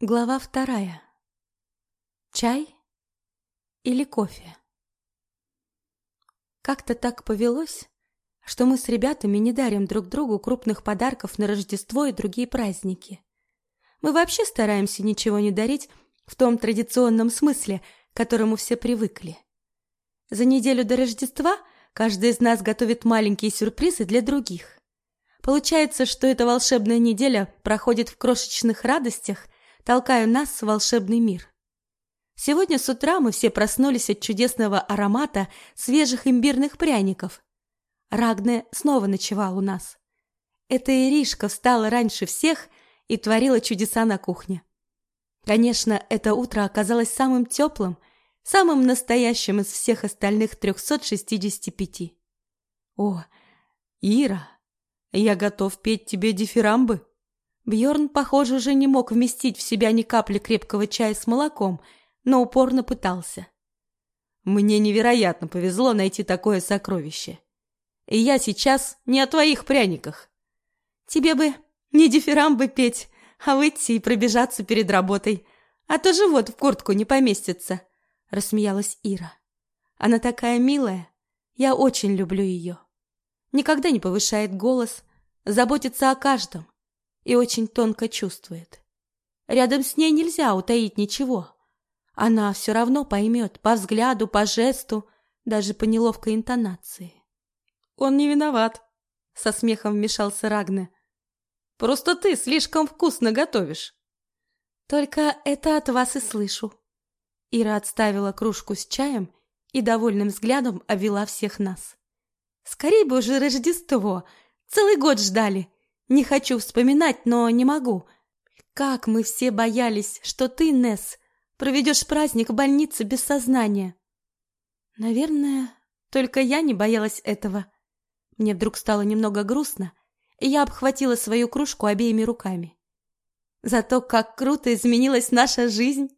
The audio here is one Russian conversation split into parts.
Глава вторая. Чай или кофе? Как-то так повелось, что мы с ребятами не дарим друг другу крупных подарков на Рождество и другие праздники. Мы вообще стараемся ничего не дарить в том традиционном смысле, к которому все привыкли. За неделю до Рождества каждый из нас готовит маленькие сюрпризы для других. Получается, что эта волшебная неделя проходит в крошечных радостях – толкаю нас в волшебный мир. Сегодня с утра мы все проснулись от чудесного аромата свежих имбирных пряников. Рагне снова ночевал у нас. Эта Иришка встала раньше всех и творила чудеса на кухне. Конечно, это утро оказалось самым теплым, самым настоящим из всех остальных 365. О, Ира, я готов петь тебе дифирамбы. Бьорн, похоже, уже не мог вместить в себя ни капли крепкого чая с молоком, но упорно пытался. Мне невероятно повезло найти такое сокровище. И я сейчас не о твоих пряниках. Тебе бы не дифирамбы петь, а выйти и пробежаться перед работой, а то живот в куртку не поместится, — рассмеялась Ира. Она такая милая, я очень люблю ее. Никогда не повышает голос, заботится о каждом и очень тонко чувствует. Рядом с ней нельзя утаить ничего. Она все равно поймет по взгляду, по жесту, даже по неловкой интонации. «Он не виноват», — со смехом вмешался Рагне. «Просто ты слишком вкусно готовишь». «Только это от вас и слышу». Ира отставила кружку с чаем и довольным взглядом обвела всех нас. «Скорей бы уже Рождество! Целый год ждали!» Не хочу вспоминать, но не могу. Как мы все боялись, что ты, Несс, проведешь праздник в больнице без сознания. Наверное, только я не боялась этого. Мне вдруг стало немного грустно, и я обхватила свою кружку обеими руками. Зато как круто изменилась наша жизнь.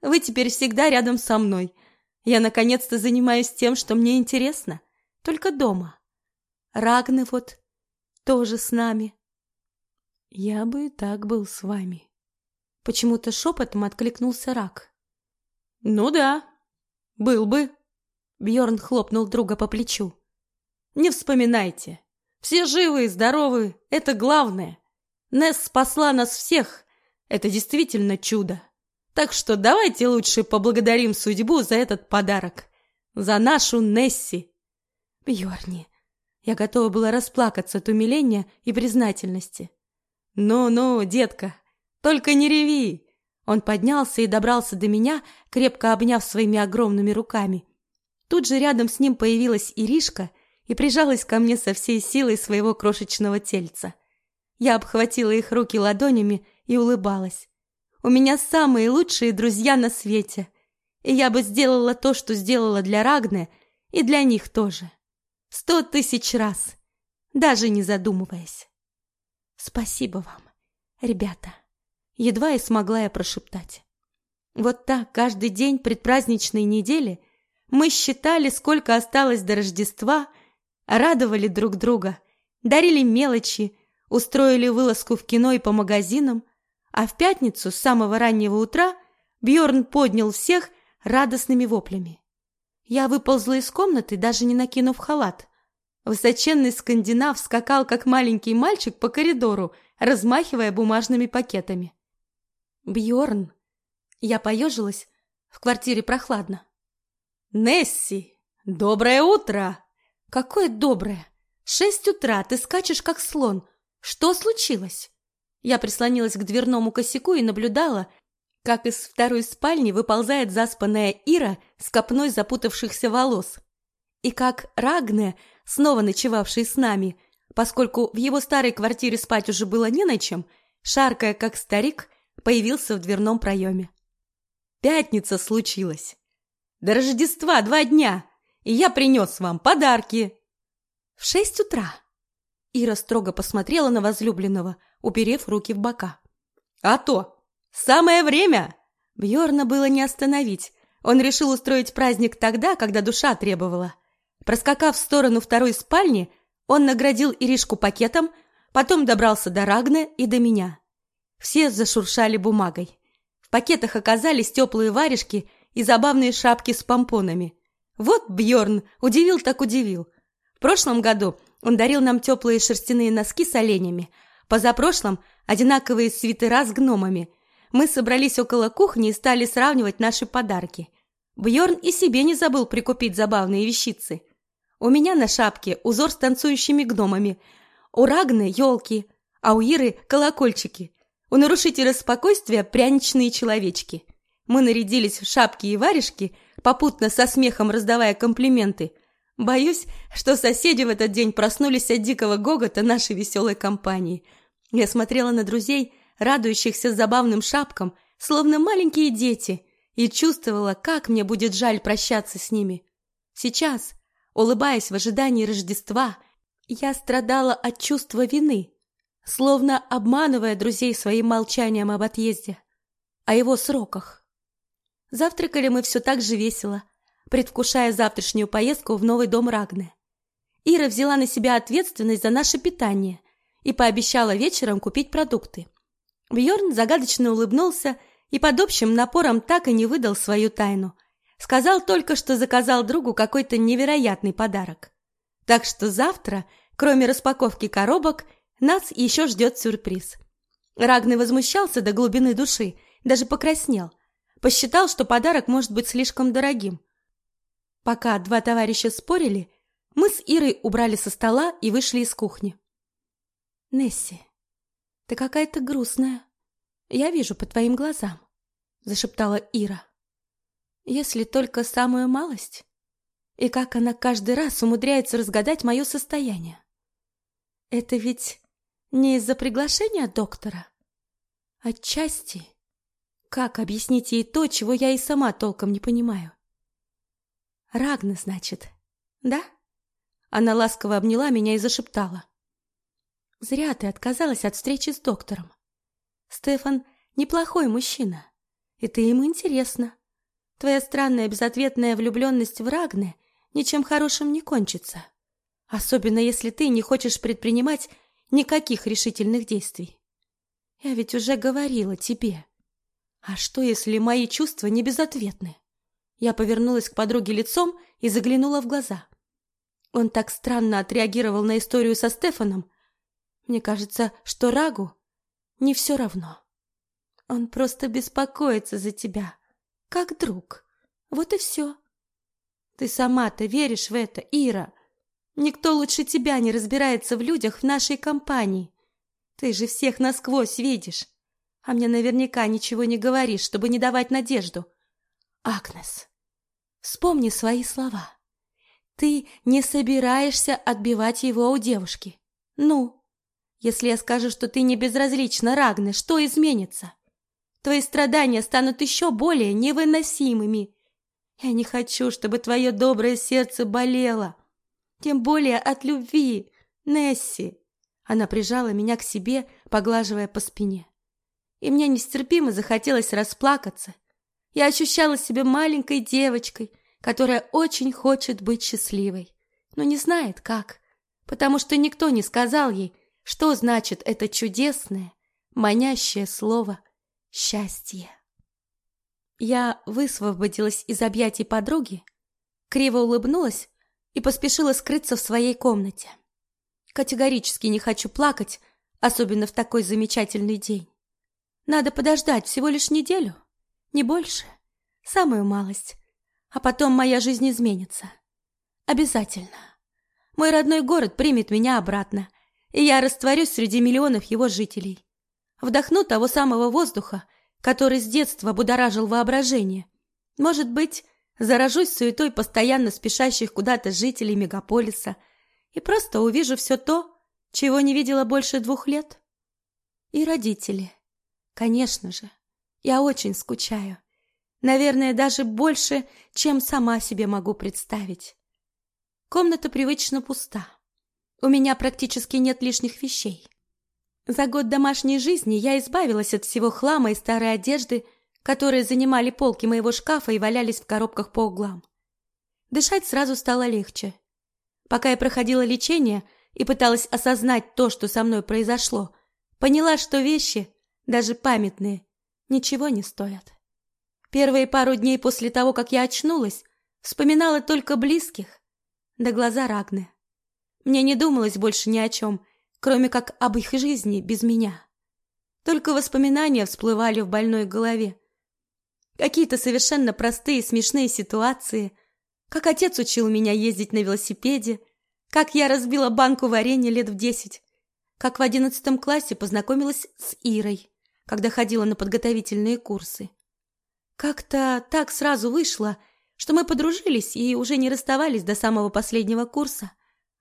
Вы теперь всегда рядом со мной. Я наконец-то занимаюсь тем, что мне интересно, только дома. Рагны вот тоже с нами. Я бы так был с вами. Почему-то шепотом откликнулся Рак. Ну да, был бы. Бьорн хлопнул друга по плечу. Не вспоминайте. Все живы и здоровы, это главное. Несс спасла нас всех. Это действительно чудо. Так что давайте лучше поблагодарим судьбу за этот подарок. За нашу Несси. Бьорни, я готова была расплакаться от умиления и признательности. «Ну-ну, детка, только не реви!» Он поднялся и добрался до меня, крепко обняв своими огромными руками. Тут же рядом с ним появилась Иришка и прижалась ко мне со всей силой своего крошечного тельца. Я обхватила их руки ладонями и улыбалась. «У меня самые лучшие друзья на свете, и я бы сделала то, что сделала для Рагны, и для них тоже. Сто тысяч раз, даже не задумываясь». Спасибо вам, ребята. Едва и смогла я прошептать. Вот так каждый день предпраздничной недели мы считали, сколько осталось до Рождества, радовали друг друга, дарили мелочи, устроили вылазку в кино и по магазинам, а в пятницу с самого раннего утра Бьорн поднял всех радостными воплями. Я выползла из комнаты, даже не накинув халат. Высоченный скандинав скакал, как маленький мальчик, по коридору, размахивая бумажными пакетами. Бьорн. Я поежилась. В квартире прохладно. Несси, доброе утро. Какое доброе? Шесть утра, ты скачешь, как слон. Что случилось? Я прислонилась к дверному косяку и наблюдала, как из второй спальни выползает заспанная Ира с копной запутавшихся волос. И как Рагне снова ночевавший с нами, поскольку в его старой квартире спать уже было не на чем, шаркая как старик, появился в дверном проеме. Пятница случилась. До Рождества два дня, и я принес вам подарки. В шесть утра. Ира строго посмотрела на возлюбленного, уперев руки в бока. А то! Самое время! Бьорна было не остановить. Он решил устроить праздник тогда, когда душа требовала. Проскакав в сторону второй спальни, он наградил Иришку пакетом, потом добрался до Рагны и до меня. Все зашуршали бумагой. В пакетах оказались теплые варежки и забавные шапки с помпонами. Вот Бьорн удивил так удивил. В прошлом году он дарил нам теплые шерстяные носки с оленями, позапрошлом – одинаковые свитера с гномами. Мы собрались около кухни и стали сравнивать наши подарки. Бьорн и себе не забыл прикупить забавные вещицы. У меня на шапке узор с танцующими гномами, у Рагны – елки, а у Иры – колокольчики. У нарушителя спокойствия – пряничные человечки. Мы нарядились в шапки и варежки, попутно со смехом раздавая комплименты. Боюсь, что соседи в этот день проснулись от дикого гогота нашей веселой компании. Я смотрела на друзей, радующихся забавным шапкам, словно маленькие дети, и чувствовала, как мне будет жаль прощаться с ними. Сейчас, улыбаясь в ожидании Рождества, я страдала от чувства вины, словно обманывая друзей своим молчанием об отъезде, о его сроках. Завтракали мы все так же весело, предвкушая завтрашнюю поездку в новый дом Рагны. Ира взяла на себя ответственность за наше питание и пообещала вечером купить продукты. Бьорн загадочно улыбнулся и под общим напором так и не выдал свою тайну. Сказал только, что заказал другу какой-то невероятный подарок. Так что завтра, кроме распаковки коробок, нас еще ждет сюрприз. Рагный возмущался до глубины души, даже покраснел. Посчитал, что подарок может быть слишком дорогим. Пока два товарища спорили, мы с Ирой убрали со стола и вышли из кухни. «Несси, ты какая-то грустная. Я вижу по твоим глазам», — зашептала Ира. «Если только самую малость. И как она каждый раз умудряется разгадать мое состояние. Это ведь не из-за приглашения доктора? Отчасти. Как объяснить ей то, чего я и сама толком не понимаю? Рагна, значит, да?» Она ласково обняла меня и зашептала. Зря ты отказалась от встречи с доктором. Стефан неплохой мужчина, и ты ему интересна. Твоя странная безответная влюбленность в Рагне ничем хорошим не кончится. Особенно если ты не хочешь предпринимать никаких решительных действий. Я ведь уже говорила тебе. А что, если мои чувства не безответны? Я повернулась к подруге лицом и заглянула в глаза. Он так странно отреагировал на историю со Стефаном, мне кажется, что Рагу не все равно. Он просто беспокоится за тебя, как друг. Вот и все. Ты сама-то веришь в это, Ира. Никто лучше тебя не разбирается в людях в нашей компании. Ты же всех насквозь видишь. А мне наверняка ничего не говоришь, чтобы не давать надежду. Агнес, вспомни свои слова. Ты не собираешься отбивать его у девушки. Ну, если я скажу, что ты не безразлична, Рагне, что изменится? Твои страдания станут еще более невыносимыми. Я не хочу, чтобы твое доброе сердце болело. Тем более от любви, Несси. Она прижала меня к себе, поглаживая по спине. И мне нестерпимо захотелось расплакаться. Я ощущала себя маленькой девочкой, которая очень хочет быть счастливой, но не знает как, потому что никто не сказал ей, что значит это чудесное, манящее слово «счастье». Я высвободилась из объятий подруги, криво улыбнулась и поспешила скрыться в своей комнате. Категорически не хочу плакать, особенно в такой замечательный день. Надо подождать всего лишь неделю, не больше, самую малость, а потом моя жизнь изменится. Обязательно. Мой родной город примет меня обратно, и я растворюсь среди миллионов его жителей. Вдохну того самого воздуха, который с детства будоражил воображение. Может быть, заражусь суетой постоянно спешащих куда-то жителей мегаполиса и просто увижу все то, чего не видела больше двух лет. И родители. Конечно же, я очень скучаю. Наверное, даже больше, чем сама себе могу представить. Комната привычно пуста. У меня практически нет лишних вещей. За год домашней жизни я избавилась от всего хлама и старой одежды, которые занимали полки моего шкафа и валялись в коробках по углам. Дышать сразу стало легче. Пока я проходила лечение и пыталась осознать то, что со мной произошло, поняла, что вещи, даже памятные, ничего не стоят. Первые пару дней после того, как я очнулась, вспоминала только близких, да глаза Рагны. Мне не думалось больше ни о чем, кроме как об их жизни без меня. Только воспоминания всплывали в больной голове. Какие-то совершенно простые смешные ситуации, как отец учил меня ездить на велосипеде, как я разбила банку варенья лет в десять, как в одиннадцатом классе познакомилась с Ирой, когда ходила на подготовительные курсы. Как-то так сразу вышло, что мы подружились и уже не расставались до самого последнего курса,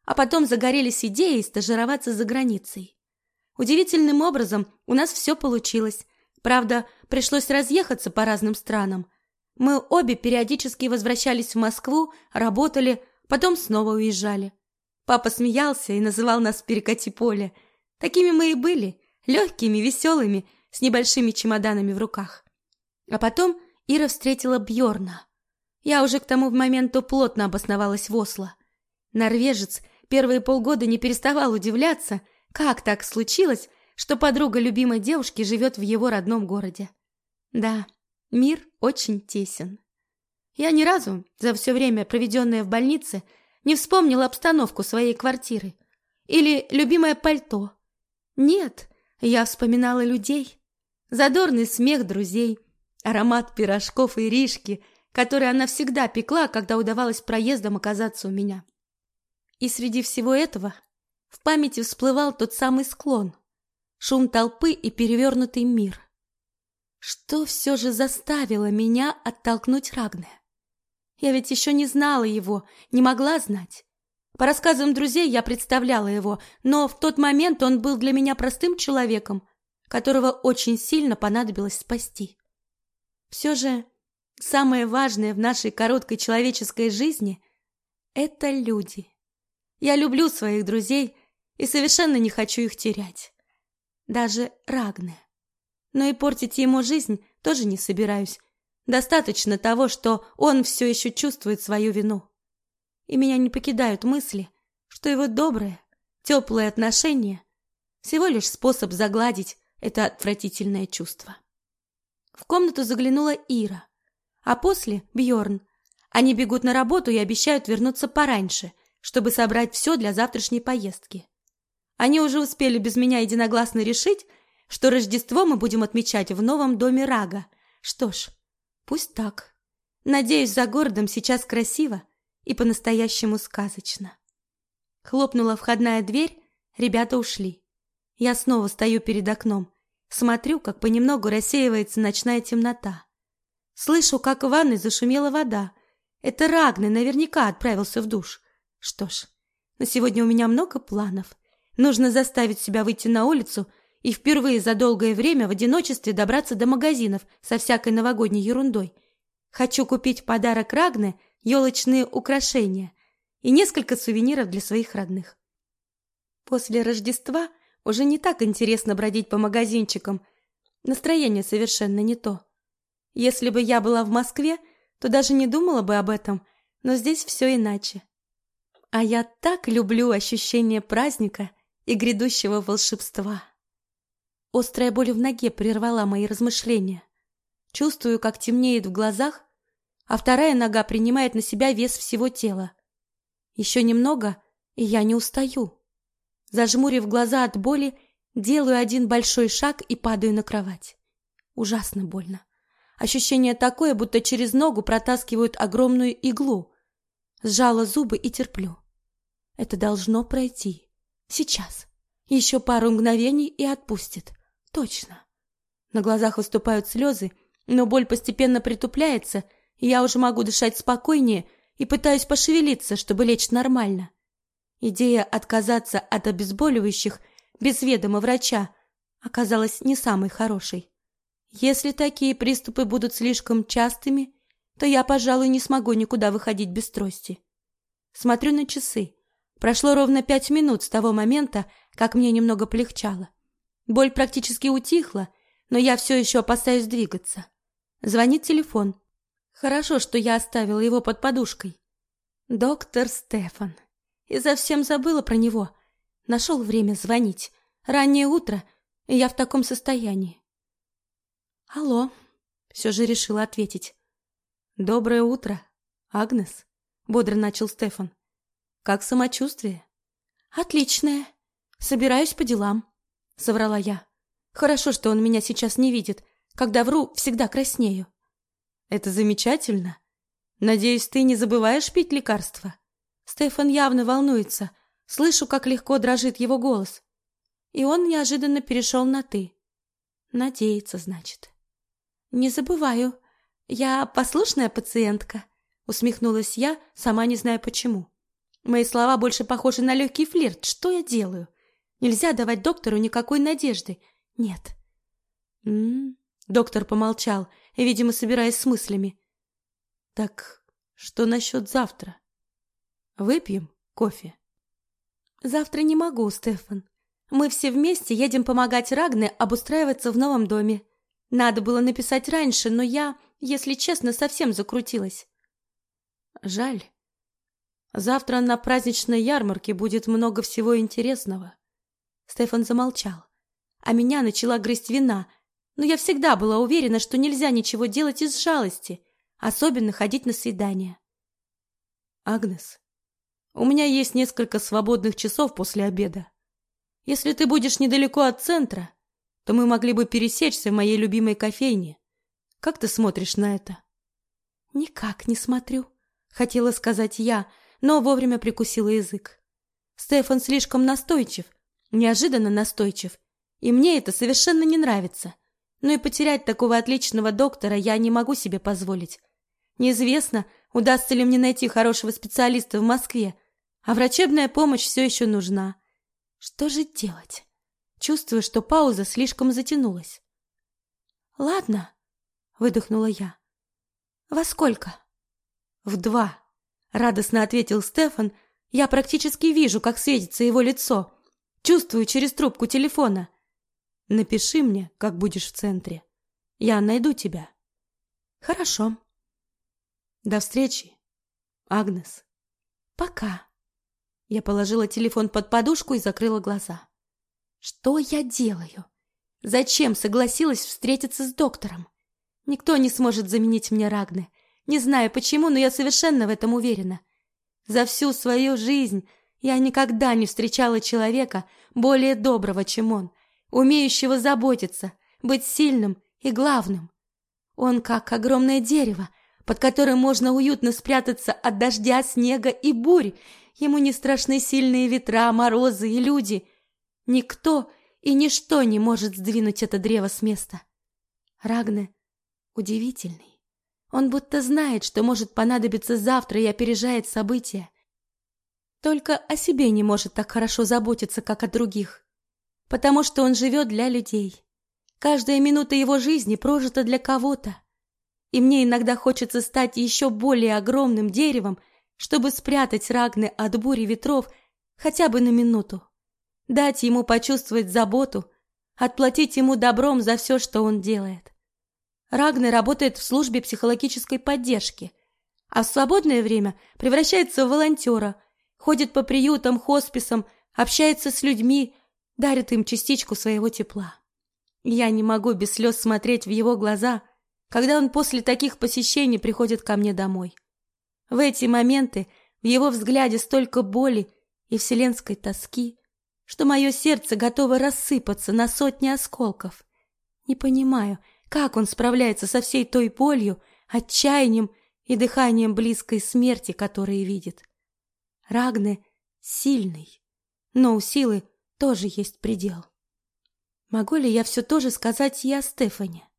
а потом загорелись идеей стажироваться за границей. Удивительным образом у нас все получилось. Правда, пришлось разъехаться по разным странам. Мы обе периодически возвращались в Москву, работали, потом снова уезжали. Папа смеялся и называл нас «перекати поле». Такими мы и были, легкими, веселыми, с небольшими чемоданами в руках. А потом Ира встретила Бьорна. Я уже к тому моменту плотно обосновалась в Осло. Норвежец первые полгода не переставал удивляться, как так случилось, что подруга любимой девушки живет в его родном городе. Да, мир очень тесен. Я ни разу за все время, проведенное в больнице, не вспомнила обстановку своей квартиры или любимое пальто. Нет, я вспоминала людей, задорный смех друзей, аромат пирожков и ришки, которые она всегда пекла, когда удавалось проездом оказаться у меня. И среди всего этого в памяти всплывал тот самый склон, шум толпы и перевернутый мир. Что все же заставило меня оттолкнуть Рагне? Я ведь еще не знала его, не могла знать. По рассказам друзей я представляла его, но в тот момент он был для меня простым человеком, которого очень сильно понадобилось спасти. Все же самое важное в нашей короткой человеческой жизни — это люди. Я люблю своих друзей и совершенно не хочу их терять. Даже Рагне. Но и портить ему жизнь тоже не собираюсь, Достаточно того, что он все еще чувствует свою вину. И меня не покидают мысли, что его доброе, теплое отношение всего лишь способ загладить это отвратительное чувство. В комнату заглянула Ира, а после Бьорн. Они бегут на работу и обещают вернуться пораньше, чтобы собрать все для завтрашней поездки. Они уже успели без меня единогласно решить, что Рождество мы будем отмечать в новом доме Рага. Что ж, Пусть так. Надеюсь, за городом сейчас красиво и по-настоящему сказочно. Хлопнула входная дверь, ребята ушли. Я снова стою перед окном, смотрю, как понемногу рассеивается ночная темнота. Слышу, как в ванной зашумела вода. Это Рагны наверняка отправился в душ. Что ж, на сегодня у меня много планов. Нужно заставить себя выйти на улицу и впервые за долгое время в одиночестве добраться до магазинов со всякой новогодней ерундой. Хочу купить подарок Рагне елочные украшения и несколько сувениров для своих родных. После Рождества уже не так интересно бродить по магазинчикам. Настроение совершенно не то. Если бы я была в Москве, то даже не думала бы об этом, но здесь все иначе. А я так люблю ощущение праздника и грядущего волшебства. Острая боль в ноге прервала мои размышления. Чувствую, как темнеет в глазах, а вторая нога принимает на себя вес всего тела. Еще немного, и я не устаю. Зажмурив глаза от боли, делаю один большой шаг и падаю на кровать. Ужасно больно. Ощущение такое, будто через ногу протаскивают огромную иглу. Сжала зубы и терплю. Это должно пройти. Сейчас. Еще пару мгновений и отпустит. Точно. На глазах выступают слезы, но боль постепенно притупляется, и я уже могу дышать спокойнее и пытаюсь пошевелиться, чтобы лечь нормально. Идея отказаться от обезболивающих без ведома врача оказалась не самой хорошей. Если такие приступы будут слишком частыми, то я, пожалуй, не смогу никуда выходить без трости. Смотрю на часы. Прошло ровно пять минут с того момента, как мне немного полегчало. Боль практически утихла, но я все еще опасаюсь двигаться. Звонит телефон. Хорошо, что я оставила его под подушкой. Доктор Стефан. И совсем забыла про него. Нашел время звонить. Раннее утро, и я в таком состоянии. Алло, все же решила ответить. Доброе утро, Агнес, бодро начал Стефан. Как самочувствие? Отличное. Собираюсь по делам, соврала я. Хорошо, что он меня сейчас не видит. Когда вру, всегда краснею. Это замечательно. Надеюсь, ты не забываешь пить лекарства. Стефан явно волнуется. Слышу, как легко дрожит его голос. И он неожиданно перешел на «ты». Надеется, значит. «Не забываю. Я послушная пациентка», — усмехнулась я, сама не зная почему. Мои слова больше похожи на легкий флирт. Что я делаю? Нельзя давать доктору никакой надежды. Нет. М -м -м. Доктор помолчал, видимо, собираясь с мыслями. Так что насчет завтра? Выпьем кофе? Завтра не могу, Стефан. Мы все вместе едем помогать Рагне обустраиваться в новом доме. Надо было написать раньше, но я, если честно, совсем закрутилась. Жаль. Завтра на праздничной ярмарке будет много всего интересного. Стефан замолчал, а меня начала грызть вина, но я всегда была уверена, что нельзя ничего делать из жалости, особенно ходить на свидания. Агнес, у меня есть несколько свободных часов после обеда. Если ты будешь недалеко от центра, то мы могли бы пересечься в моей любимой кофейне. Как ты смотришь на это? Никак не смотрю, хотела сказать я, но вовремя прикусила язык. Стефан слишком настойчив, неожиданно настойчив, и мне это совершенно не нравится. Но и потерять такого отличного доктора я не могу себе позволить. Неизвестно, удастся ли мне найти хорошего специалиста в Москве, а врачебная помощь все еще нужна. Что же делать? Чувствую, что пауза слишком затянулась. Ладно, выдохнула я. Во сколько? В два, радостно ответил Стефан. Я практически вижу, как светится его лицо. Чувствую через трубку телефона. Напиши мне, как будешь в центре. Я найду тебя. Хорошо. До встречи, Агнес. Пока. Я положила телефон под подушку и закрыла глаза. Что я делаю? Зачем согласилась встретиться с доктором? Никто не сможет заменить мне Рагны. Не знаю почему, но я совершенно в этом уверена. За всю свою жизнь я никогда не встречала человека более доброго, чем он, умеющего заботиться, быть сильным и главным. Он как огромное дерево, под которым можно уютно спрятаться от дождя, снега и бурь, Ему не страшны сильные ветра, морозы и люди. Никто и ничто не может сдвинуть это древо с места. Рагне удивительный. Он будто знает, что может понадобиться завтра и опережает события. Только о себе не может так хорошо заботиться, как о других. Потому что он живет для людей. Каждая минута его жизни прожита для кого-то. И мне иногда хочется стать еще более огромным деревом, чтобы спрятать Рагны от бури ветров хотя бы на минуту, дать ему почувствовать заботу, отплатить ему добром за все, что он делает. Рагны работает в службе психологической поддержки, а в свободное время превращается в волонтера, ходит по приютам, хосписам, общается с людьми, дарит им частичку своего тепла. Я не могу без слез смотреть в его глаза, когда он после таких посещений приходит ко мне домой. В эти моменты в его взгляде столько боли и вселенской тоски, что мое сердце готово рассыпаться на сотни осколков. Не понимаю, как он справляется со всей той болью, отчаянием и дыханием близкой смерти, которые видит. Рагне сильный, но у силы тоже есть предел. Могу ли я все тоже сказать и о Стефане?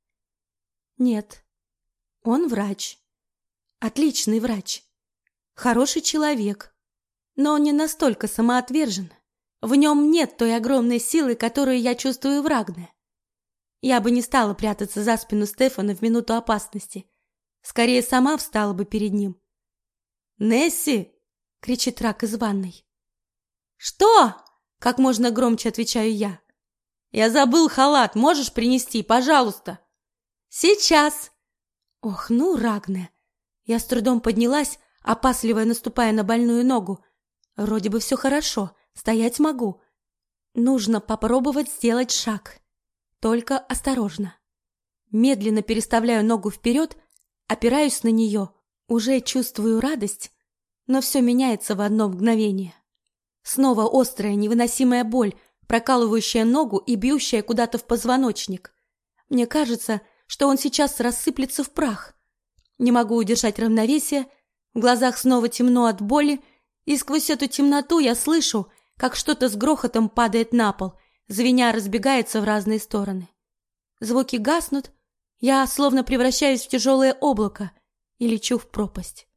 Нет. Он врач. Отличный врач. Хороший человек. Но он не настолько самоотвержен. В нем нет той огромной силы, которую я чувствую в Рагне. Я бы не стала прятаться за спину Стефана в минуту опасности. Скорее, сама встала бы перед ним. «Несси!» — кричит Рак из ванной. «Что?» — как можно громче отвечаю я. «Я забыл халат, можешь принести, пожалуйста?» «Сейчас!» Ох, ну, Рагне, я с трудом поднялась, опасливо наступая на больную ногу. Вроде бы все хорошо, стоять могу. Нужно попробовать сделать шаг. Только осторожно. Медленно переставляю ногу вперед, опираюсь на нее, уже чувствую радость, но все меняется в одно мгновение. Снова острая, невыносимая боль, прокалывающая ногу и бьющая куда-то в позвоночник. Мне кажется, что он сейчас рассыплется в прах. Не могу удержать равновесие, в глазах снова темно от боли, и сквозь эту темноту я слышу, как что-то с грохотом падает на пол, звеня разбегается в разные стороны. Звуки гаснут, я словно превращаюсь в тяжелое облако и лечу в пропасть.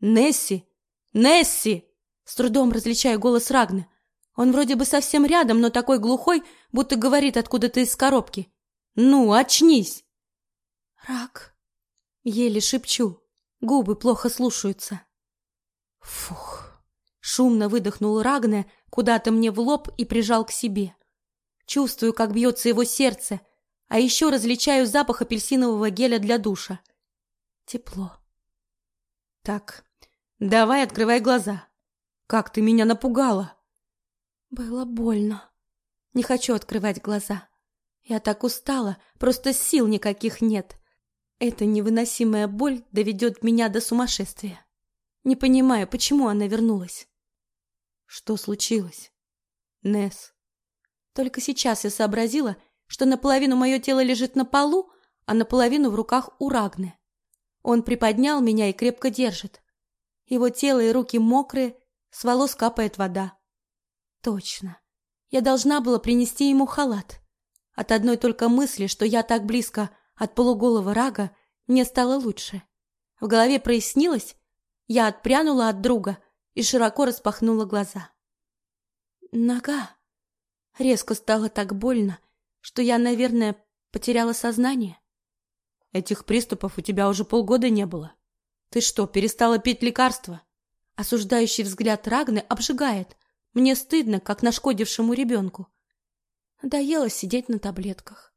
«Несси! Несси!» С трудом различаю голос Рагны. Он вроде бы совсем рядом, но такой глухой, будто говорит откуда-то из коробки. «Ну, очнись!» «Рак!» Еле шепчу, губы плохо слушаются. Фух! Шумно выдохнул Рагне куда-то мне в лоб и прижал к себе. Чувствую, как бьется его сердце, а еще различаю запах апельсинового геля для душа. Тепло. Так, давай открывай глаза. Как ты меня напугала. Было больно. Не хочу открывать глаза. Я так устала, просто сил никаких нет. Эта невыносимая боль доведет меня до сумасшествия. Не понимаю, почему она вернулась. Что случилось? Нес. Только сейчас я сообразила, что наполовину мое тело лежит на полу, а наполовину в руках у Рагны. Он приподнял меня и крепко держит. Его тело и руки мокрые, с волос капает вода. Точно. Я должна была принести ему халат. От одной только мысли, что я так близко от полуголого рага, мне стало лучше. В голове прояснилось, я отпрянула от друга и широко распахнула глаза. Нога. Резко стало так больно, что я, наверное, потеряла сознание. Этих приступов у тебя уже полгода не было. Ты что, перестала пить лекарства? Осуждающий взгляд Рагны обжигает. Мне стыдно, как нашкодившему ребенку. Надоело сидеть на таблетках.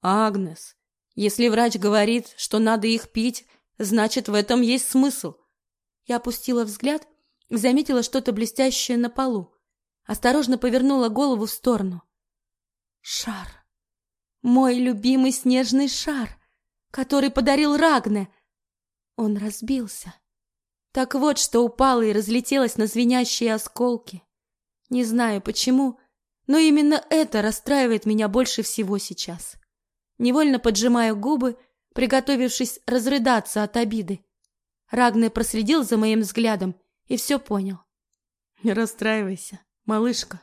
Агнес, если врач говорит, что надо их пить, значит, в этом есть смысл. Я опустила взгляд заметила что-то блестящее на полу. Осторожно повернула голову в сторону. Шар. Мой любимый снежный шар, который подарил Рагне. Он разбился. Так вот, что упало и разлетелось на звенящие осколки. Не знаю почему, но именно это расстраивает меня больше всего сейчас. Невольно поджимаю губы, приготовившись разрыдаться от обиды. Рагне проследил за моим взглядом и все понял. Не расстраивайся, малышка.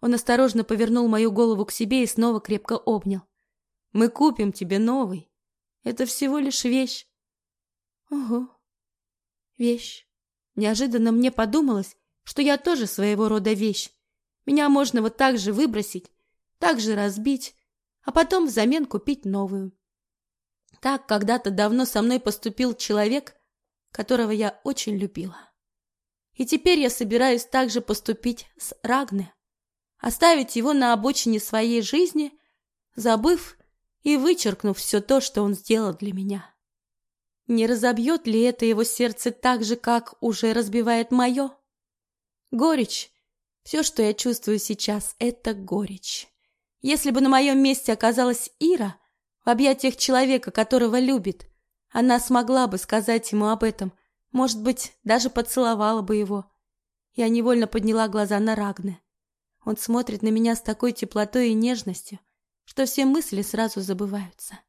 Он осторожно повернул мою голову к себе и снова крепко обнял. Мы купим тебе новый. Это всего лишь вещь. Ого. Вещь. Неожиданно мне подумалось, что я тоже своего рода вещь. Меня можно вот так же выбросить, так же разбить, а потом взамен купить новую. Так когда-то давно со мной поступил человек, которого я очень любила. И теперь я собираюсь так же поступить с Рагне оставить его на обочине своей жизни, забыв и вычеркнув все то, что он сделал для меня. Не разобьет ли это его сердце так же, как уже разбивает мое? Горечь. Все, что я чувствую сейчас, это горечь. Если бы на моем месте оказалась Ира, в объятиях человека, которого любит, она смогла бы сказать ему об этом, может быть, даже поцеловала бы его. Я невольно подняла глаза на Рагне. Он смотрит на меня с такой теплотой и нежностью, что все мысли сразу забываются.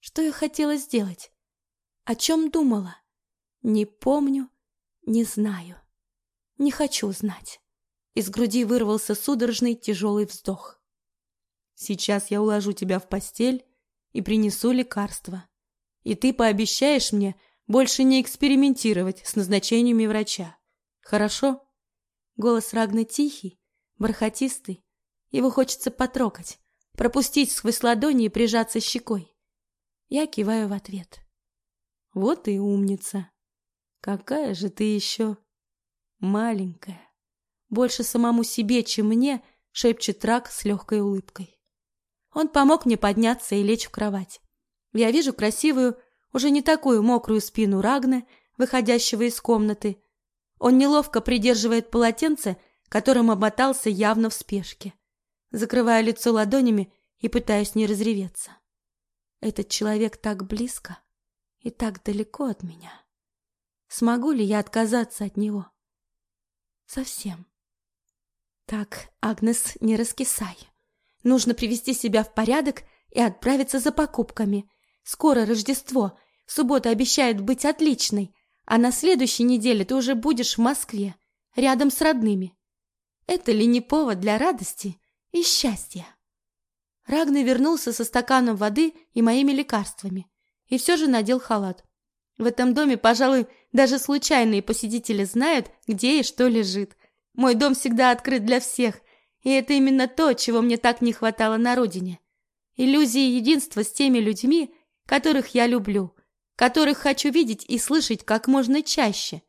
Что я хотела сделать? О чем думала? Не помню, не знаю. Не хочу знать. Из груди вырвался судорожный тяжелый вздох. Сейчас я уложу тебя в постель и принесу лекарства. И ты пообещаешь мне больше не экспериментировать с назначениями врача. Хорошо? Голос Рагны тихий, бархатистый. Его хочется потрогать, пропустить сквозь ладони и прижаться щекой. Я киваю в ответ. Вот и умница. Какая же ты еще маленькая. Больше самому себе, чем мне, шепчет Рак с легкой улыбкой. Он помог мне подняться и лечь в кровать. Я вижу красивую, уже не такую мокрую спину Рагны, выходящего из комнаты. Он неловко придерживает полотенце которым обмотался явно в спешке, закрывая лицо ладонями и пытаясь не разреветься. Этот человек так близко и так далеко от меня. Смогу ли я отказаться от него? Совсем. Так, Агнес, не раскисай. Нужно привести себя в порядок и отправиться за покупками. Скоро Рождество. Суббота обещает быть отличной. А на следующей неделе ты уже будешь в Москве, рядом с родными. Это ли не повод для радости и счастья? Рагны вернулся со стаканом воды и моими лекарствами и все же надел халат. В этом доме, пожалуй, даже случайные посетители знают, где и что лежит. Мой дом всегда открыт для всех, и это именно то, чего мне так не хватало на родине. Иллюзии единства с теми людьми, которых я люблю, которых хочу видеть и слышать как можно чаще.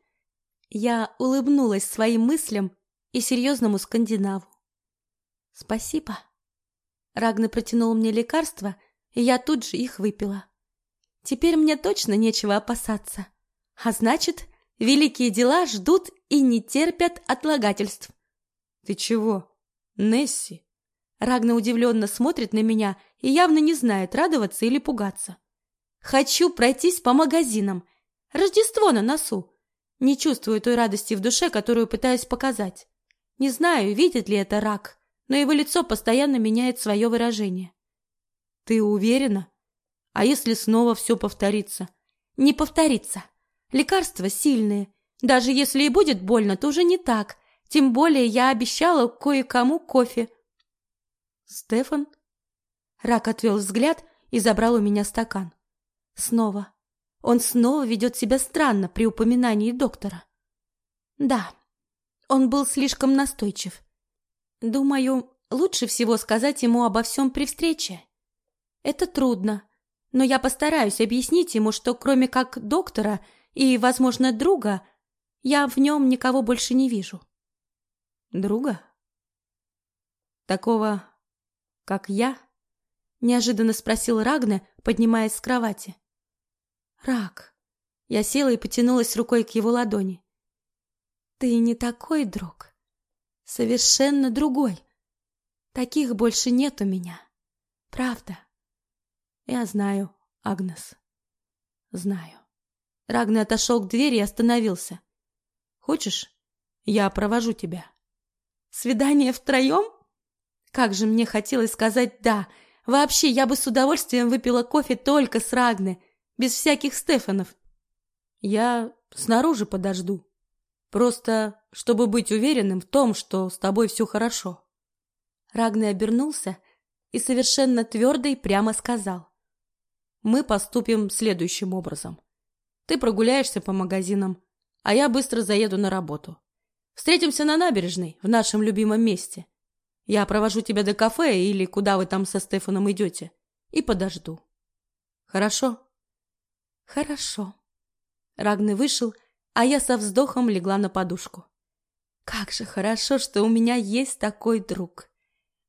Я улыбнулась своим мыслям и серьезному скандинаву. «Спасибо». Рагна протянул мне лекарства, и я тут же их выпила. Теперь мне точно нечего опасаться. А значит, великие дела ждут и не терпят отлагательств. «Ты чего, Несси?» Рагна удивленно смотрит на меня и явно не знает, радоваться или пугаться. Хочу пройтись по магазинам. Рождество на носу. Не чувствую той радости в душе, которую пытаюсь показать. Не знаю, видит ли это рак, но его лицо постоянно меняет свое выражение. Ты уверена? А если снова все повторится? Не повторится. Лекарства сильные. Даже если и будет больно, то уже не так. Тем более я обещала кое-кому кофе. Стефан? Рак отвел взгляд и забрал у меня стакан. Снова. Он снова ведет себя странно при упоминании доктора. Да, он был слишком настойчив. Думаю, лучше всего сказать ему обо всем при встрече. Это трудно, но я постараюсь объяснить ему, что кроме как доктора и, возможно, друга, я в нем никого больше не вижу. Друга? Такого, как я? Неожиданно спросил Рагне, поднимаясь с кровати. Рак. Я села и потянулась рукой к его ладони. Ты не такой друг. Совершенно другой. Таких больше нет у меня. Правда. Я знаю, Агнес. Знаю. Рагна отошел к двери и остановился. Хочешь, я провожу тебя? Свидание втроем? Как же мне хотелось сказать «да». Вообще, я бы с удовольствием выпила кофе только с Рагны, без всяких Стефанов. Я снаружи подожду. Просто, чтобы быть уверенным в том, что с тобой все хорошо. Рагный обернулся и совершенно твердо и прямо сказал. Мы поступим следующим образом. Ты прогуляешься по магазинам, а я быстро заеду на работу. Встретимся на набережной, в нашем любимом месте. Я провожу тебя до кафе или куда вы там со Стефаном идете, и подожду. Хорошо? Хорошо. Рагны вышел, а я со вздохом легла на подушку. Как же хорошо, что у меня есть такой друг.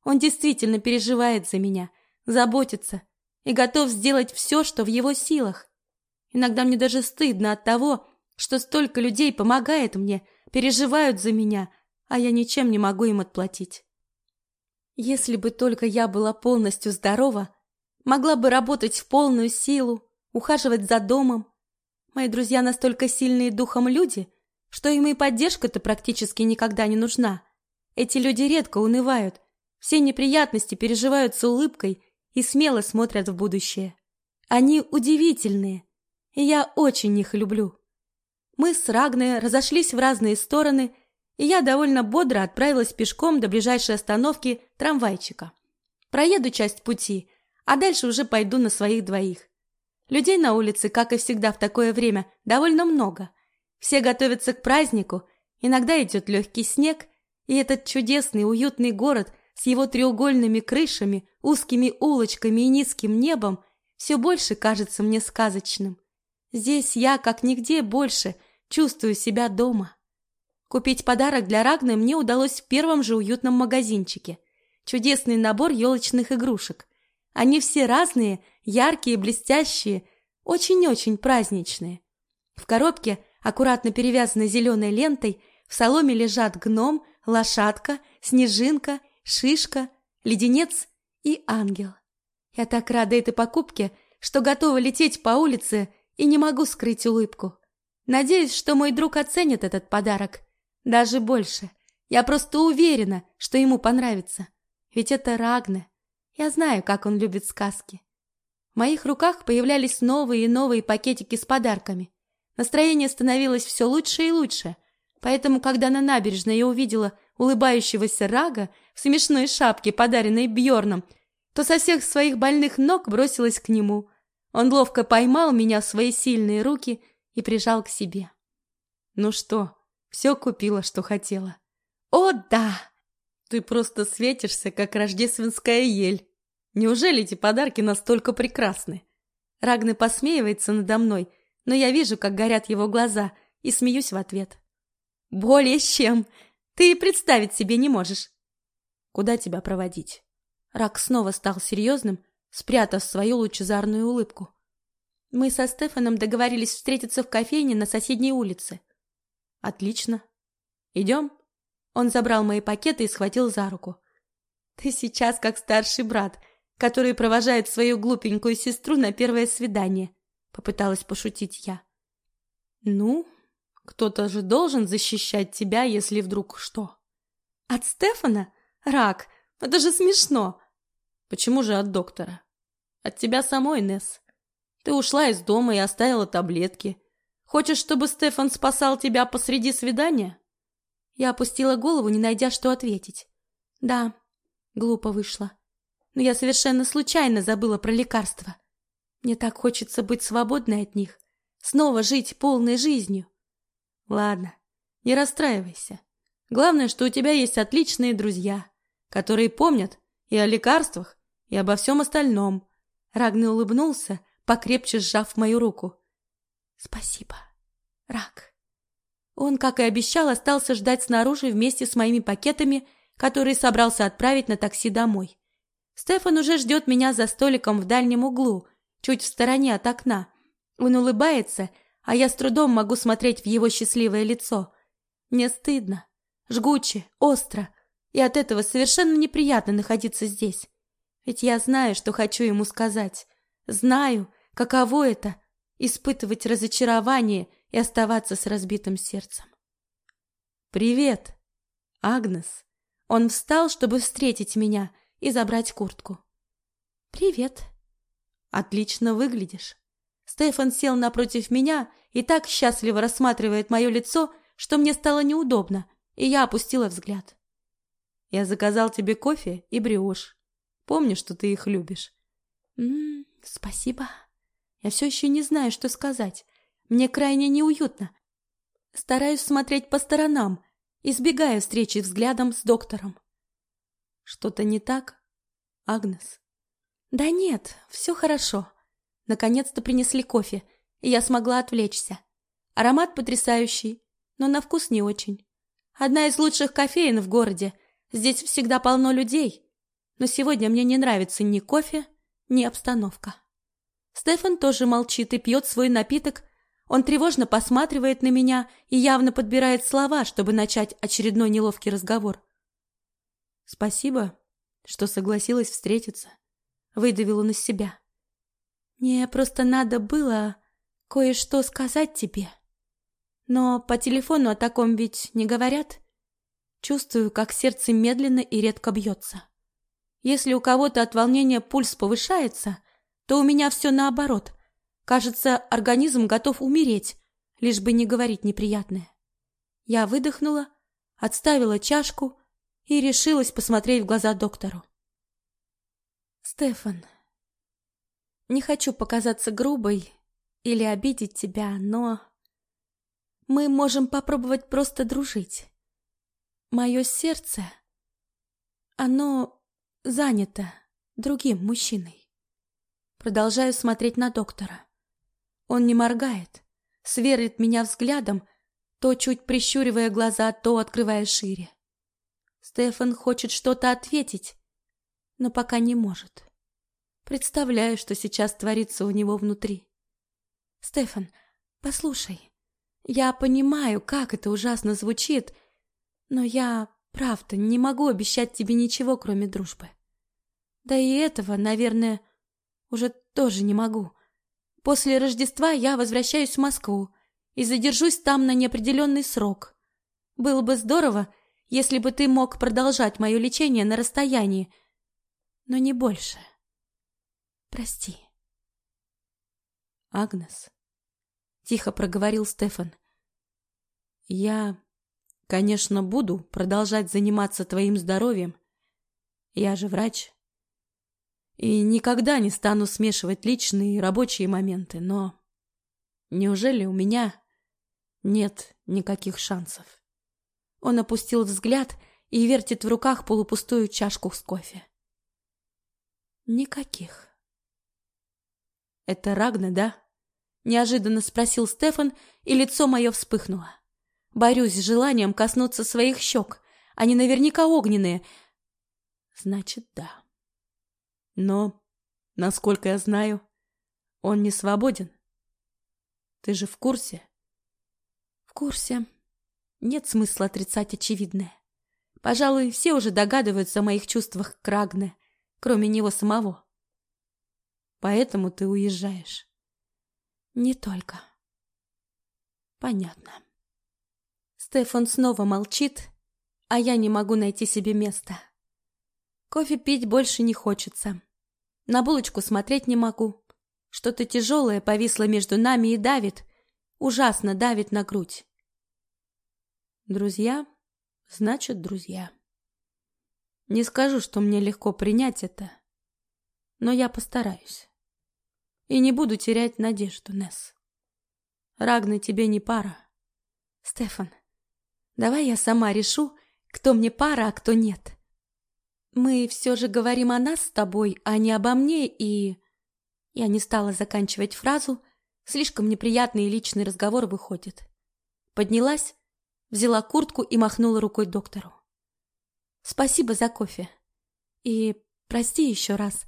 Он действительно переживает за меня, заботится и готов сделать все, что в его силах. Иногда мне даже стыдно от того, что столько людей помогает мне, переживают за меня, а я ничем не могу им отплатить. Если бы только я была полностью здорова, могла бы работать в полную силу, ухаживать за домом. Мои друзья настолько сильные духом люди, что им и поддержка-то практически никогда не нужна. Эти люди редко унывают, все неприятности переживают с улыбкой и смело смотрят в будущее. Они удивительные, и я очень их люблю. Мы с Рагной разошлись в разные стороны, и я довольно бодро отправилась пешком до ближайшей остановки трамвайчика. Проеду часть пути, а дальше уже пойду на своих двоих. Людей на улице, как и всегда в такое время, довольно много. Все готовятся к празднику, иногда идет легкий снег, и этот чудесный уютный город с его треугольными крышами, узкими улочками и низким небом все больше кажется мне сказочным. Здесь я, как нигде больше, чувствую себя дома. Купить подарок для Рагны мне удалось в первом же уютном магазинчике. Чудесный набор елочных игрушек. Они все разные, яркие, блестящие, очень-очень праздничные. В коробке, аккуратно перевязанной зеленой лентой, в соломе лежат гном, лошадка, снежинка, шишка, леденец и ангел. Я так рада этой покупке, что готова лететь по улице и не могу скрыть улыбку. Надеюсь, что мой друг оценит этот подарок. Даже больше. Я просто уверена, что ему понравится. Ведь это Рагне. Я знаю, как он любит сказки. В моих руках появлялись новые и новые пакетики с подарками. Настроение становилось все лучше и лучше. Поэтому, когда на набережной я увидела улыбающегося Рага в смешной шапке, подаренной Бьорном, то со всех своих больных ног бросилась к нему. Он ловко поймал меня в свои сильные руки и прижал к себе. «Ну что, все купила, что хотела?» «О, да!» «Ты просто светишься, как рождественская ель. Неужели эти подарки настолько прекрасны?» Рагны посмеивается надо мной, но я вижу, как горят его глаза, и смеюсь в ответ. «Более чем! Ты и представить себе не можешь!» «Куда тебя проводить?» Рак снова стал серьезным, спрятав свою лучезарную улыбку. Мы со Стефаном договорились встретиться в кофейне на соседней улице. Отлично. Идем? Он забрал мои пакеты и схватил за руку. Ты сейчас как старший брат, который провожает свою глупенькую сестру на первое свидание, попыталась пошутить я. Ну, кто-то же должен защищать тебя, если вдруг что. От Стефана? Рак, это же смешно. Почему же от доктора? От тебя самой, Несс. Ты ушла из дома и оставила таблетки. Хочешь, чтобы Стефан спасал тебя посреди свидания? Я опустила голову, не найдя, что ответить. Да, глупо вышло. Но я совершенно случайно забыла про лекарства. Мне так хочется быть свободной от них, снова жить полной жизнью. Ладно, не расстраивайся. Главное, что у тебя есть отличные друзья, которые помнят и о лекарствах, и обо всем остальном. Рагны улыбнулся, покрепче сжав мою руку. Спасибо, Рак. Он, как и обещал, остался ждать снаружи вместе с моими пакетами, которые собрался отправить на такси домой. Стефан уже ждет меня за столиком в дальнем углу, чуть в стороне от окна. Он улыбается, а я с трудом могу смотреть в его счастливое лицо. Мне стыдно, жгуче, остро, и от этого совершенно неприятно находиться здесь. Ведь я знаю, что хочу ему сказать. Знаю, каково это — испытывать разочарование и оставаться с разбитым сердцем. «Привет, Агнес!» Он встал, чтобы встретить меня и забрать куртку. «Привет!» «Отлично выглядишь!» Стефан сел напротив меня и так счастливо рассматривает мое лицо, что мне стало неудобно, и я опустила взгляд. «Я заказал тебе кофе и брioche. Помню, что ты их любишь. М спасибо. Я все еще не знаю, что сказать. Мне крайне неуютно. Стараюсь смотреть по сторонам, избегая встречи взглядом с доктором. Что-то не так, Агнес? Да нет, все хорошо. Наконец-то принесли кофе, и я смогла отвлечься. Аромат потрясающий, но на вкус не очень. Одна из лучших кофеин в городе. Здесь всегда полно людей но сегодня мне не нравится ни кофе, ни обстановка. Стефан тоже молчит и пьет свой напиток. Он тревожно посматривает на меня и явно подбирает слова, чтобы начать очередной неловкий разговор. «Спасибо, что согласилась встретиться», — выдавил он из себя. «Мне просто надо было кое-что сказать тебе. Но по телефону о таком ведь не говорят. Чувствую, как сердце медленно и редко бьется. Если у кого-то от волнения пульс повышается, то у меня все наоборот. Кажется, организм готов умереть, лишь бы не говорить неприятное. Я выдохнула, отставила чашку и решилась посмотреть в глаза доктору. Стефан, не хочу показаться грубой или обидеть тебя, но мы можем попробовать просто дружить. Мое сердце, оно занято другим мужчиной. Продолжаю смотреть на доктора. Он не моргает, сверлит меня взглядом, то чуть прищуривая глаза, то открывая шире. Стефан хочет что-то ответить, но пока не может. Представляю, что сейчас творится у него внутри. Стефан, послушай, я понимаю, как это ужасно звучит, но я Правда, не могу обещать тебе ничего, кроме дружбы. Да и этого, наверное, уже тоже не могу. После Рождества я возвращаюсь в Москву и задержусь там на неопределенный срок. Было бы здорово, если бы ты мог продолжать мое лечение на расстоянии, но не больше. Прости. Агнес, тихо проговорил Стефан. Я, конечно, буду продолжать заниматься твоим здоровьем. Я же врач. И никогда не стану смешивать личные и рабочие моменты, но неужели у меня нет никаких шансов? Он опустил взгляд и вертит в руках полупустую чашку с кофе. Никаких. Это Рагна, да? Неожиданно спросил Стефан, и лицо мое вспыхнуло. Борюсь с желанием коснуться своих щек. Они наверняка огненные. Значит, да. Но, насколько я знаю, он не свободен. Ты же в курсе? В курсе. Нет смысла отрицать очевидное. Пожалуй, все уже догадываются о моих чувствах к Рагне, кроме него самого. Поэтому ты уезжаешь. Не только. Понятно. Стефан снова молчит, а я не могу найти себе места. Кофе пить больше не хочется. На булочку смотреть не могу. Что-то тяжелое повисло между нами и давит, ужасно давит на грудь. Друзья, значит, друзья. Не скажу, что мне легко принять это, но я постараюсь. И не буду терять надежду, Несс. Рагна тебе не пара. Стефан, давай я сама решу, кто мне пара, а кто нет. Мы все же говорим о нас с тобой, а не обо мне, и... Я не стала заканчивать фразу, слишком неприятный и личный разговор выходит. Поднялась взяла куртку и махнула рукой доктору. «Спасибо за кофе. И прости еще раз.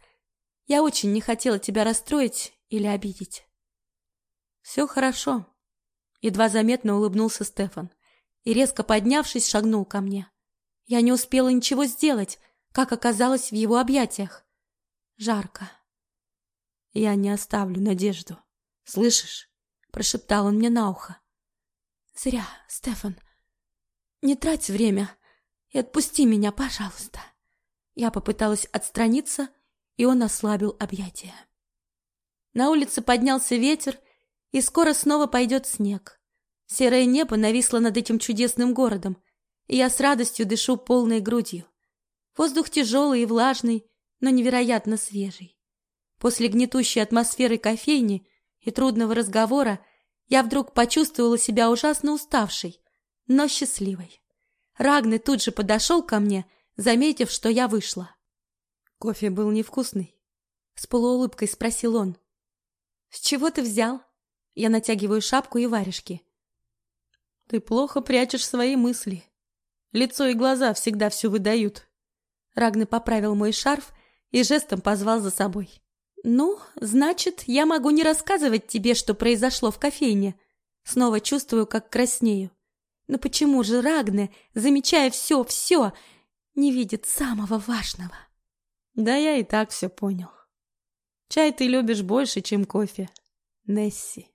Я очень не хотела тебя расстроить или обидеть». «Все хорошо», — едва заметно улыбнулся Стефан и, резко поднявшись, шагнул ко мне. Я не успела ничего сделать, как оказалось в его объятиях. Жарко. «Я не оставлю надежду. Слышишь?» — прошептал он мне на ухо. «Зря, Стефан. Не трать время и отпусти меня, пожалуйста. Я попыталась отстраниться, и он ослабил объятия. На улице поднялся ветер, и скоро снова пойдет снег. Серое небо нависло над этим чудесным городом, и я с радостью дышу полной грудью. Воздух тяжелый и влажный, но невероятно свежий. После гнетущей атмосферы кофейни и трудного разговора я вдруг почувствовала себя ужасно уставшей, но счастливой. Рагны тут же подошел ко мне, заметив, что я вышла. «Кофе был невкусный?» С полуулыбкой спросил он. «С чего ты взял?» Я натягиваю шапку и варежки. «Ты плохо прячешь свои мысли. Лицо и глаза всегда все выдают». Рагны поправил мой шарф и жестом позвал за собой. «Ну, значит, я могу не рассказывать тебе, что произошло в кофейне». Снова чувствую, как краснею. Но почему же Рагне, замечая все, все, не видит самого важного? Да я и так все понял. Чай ты любишь больше, чем кофе, Несси.